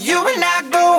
you and I go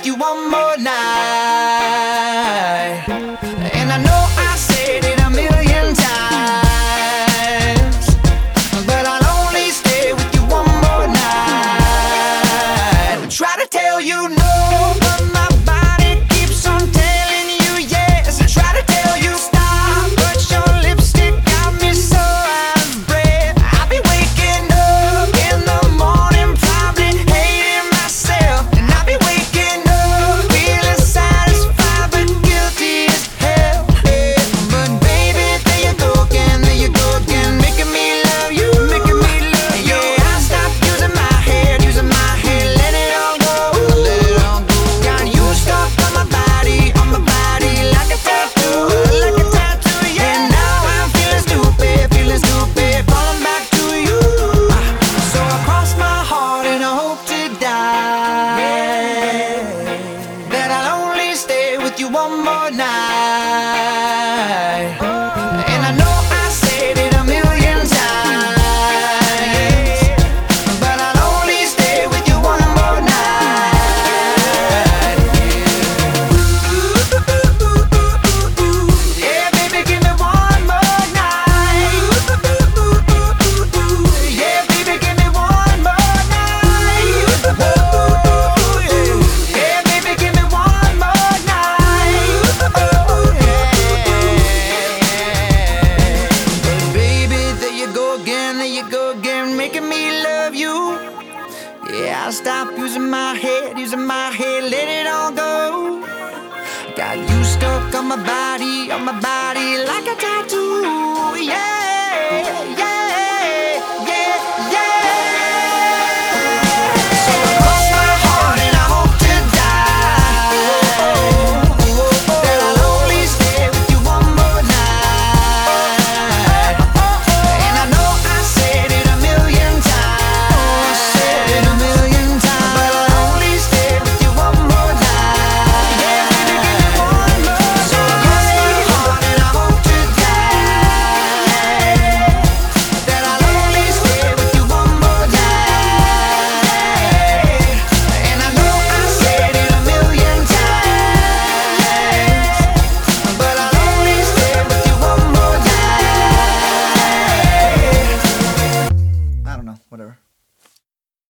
like you one more now. Love you. Yeah, I'll stop using my head, using my head, let it all go. Got you stuck on my body, on my body like a tattoo. Yeah, yeah.